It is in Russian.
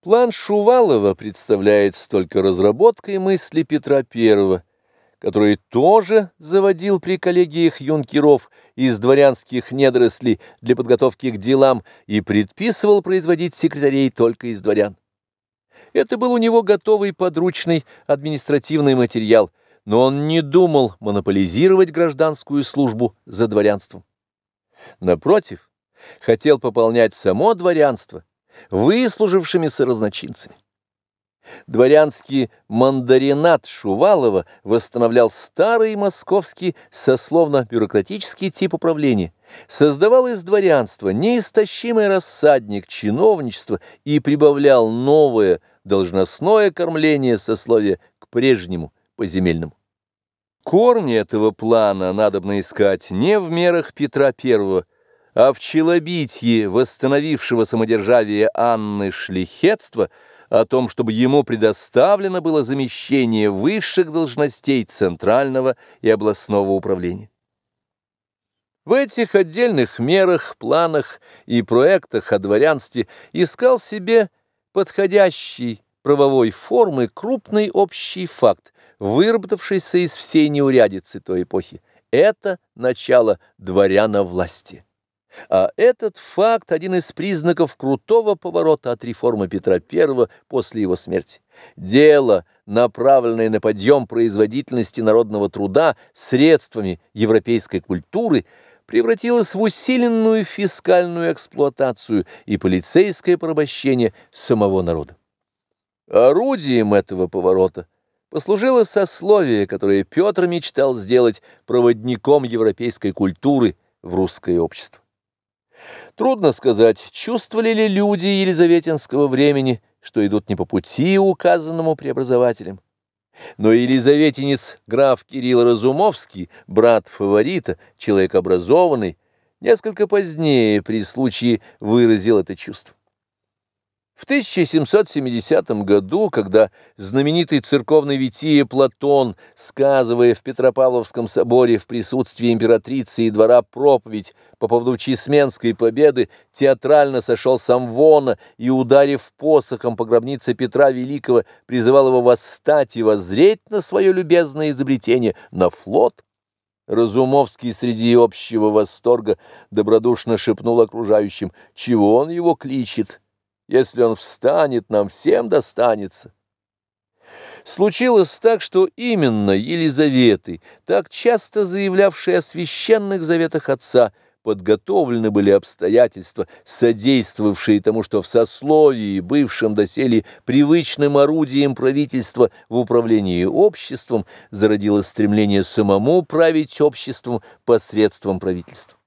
План Шувалова представляется только разработкой мысли Петра I, который тоже заводил при коллегиях юнкеров из дворянских недорослей для подготовки к делам и предписывал производить секретарей только из дворян. Это был у него готовый подручный административный материал, но он не думал монополизировать гражданскую службу за дворянством. Напротив, хотел пополнять само дворянство выслужившимися разночинцами. Дворянский мандаринат Шувалова восстановлял старый московский сословно-бюрократический тип управления, создавал из дворянства неистощимый рассадник чиновничества и прибавлял новое должностное кормление сословия к прежнему поземельному. Корни этого плана надобно искать не в мерах Петра I, а в челобитье восстановившего самодержавие Анны Шлихетства о том, чтобы ему предоставлено было замещение высших должностей центрального и областного управления. В этих отдельных мерах, планах и проектах о дворянстве искал себе подходящий правовой формы крупный общий факт, выработавшийся из всей неурядицы той эпохи. Это начало дворяна власти. А этот факт – один из признаков крутого поворота от реформы Петра I после его смерти. Дело, направленное на подъем производительности народного труда средствами европейской культуры, превратилось в усиленную фискальную эксплуатацию и полицейское порабощение самого народа. Орудием этого поворота послужило сословие, которое Петр мечтал сделать проводником европейской культуры в русское общество. Трудно сказать, чувствовали ли люди елизаветинского времени, что идут не по пути, указанному преобразователем. Но елизаветинец граф Кирилл Разумовский, брат фаворита, человек образованный, несколько позднее при случае выразил это чувство. В 1770 году, когда знаменитый церковный витие Платон, сказывая в Петропавловском соборе в присутствии императрицы и двора проповедь по поводу Чесменской победы, театрально сошел с Амвона и, ударив посохом по гробнице Петра Великого, призывал его восстать и воззреть на свое любезное изобретение, на флот, Разумовский среди общего восторга добродушно шепнул окружающим, чего он его кличет. Если он встанет, нам всем достанется. Случилось так, что именно Елизаветы, так часто заявлявшие о священных заветах отца, подготовлены были обстоятельства, содействовавшие тому, что в сословии, бывшем доселе привычным орудием правительства в управлении обществом, зародилось стремление самому править обществом посредством правительства.